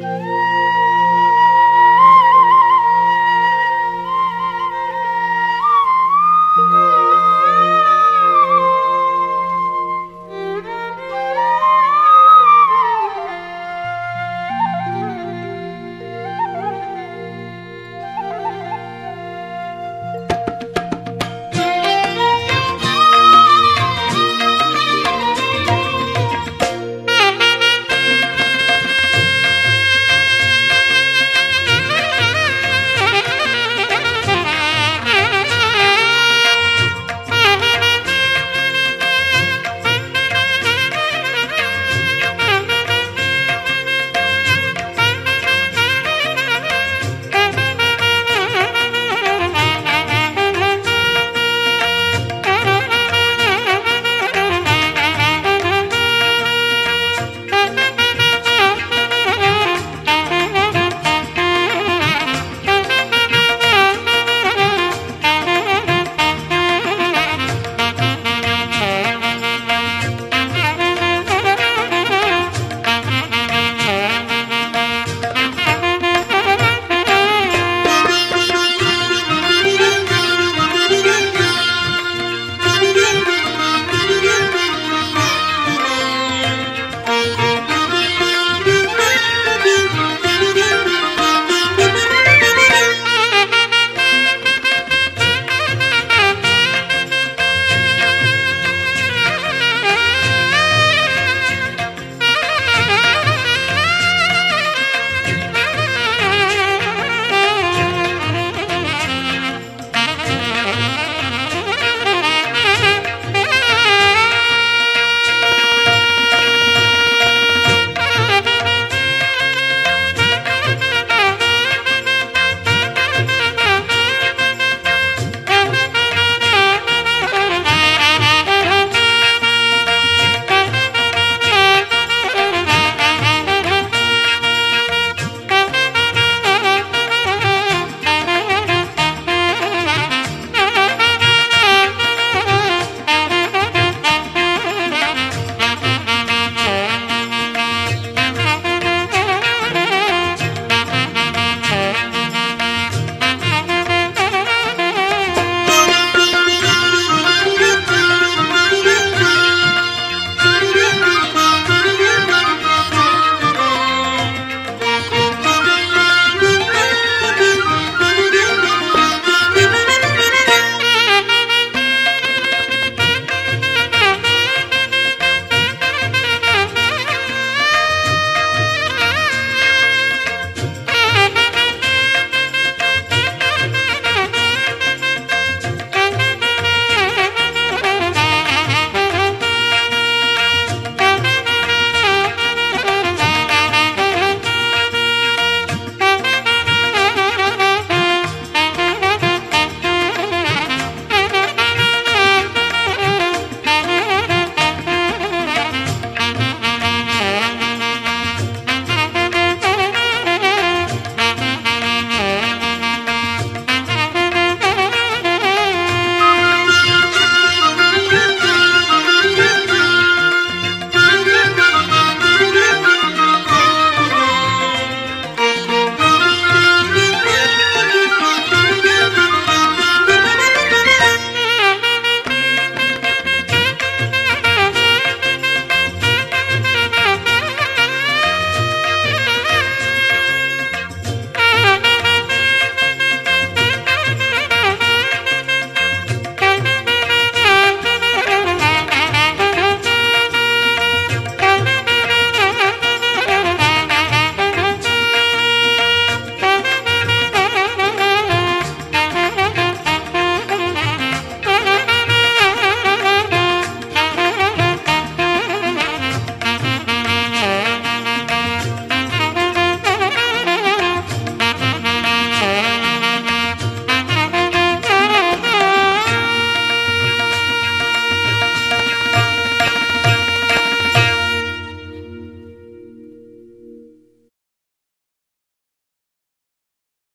Bye.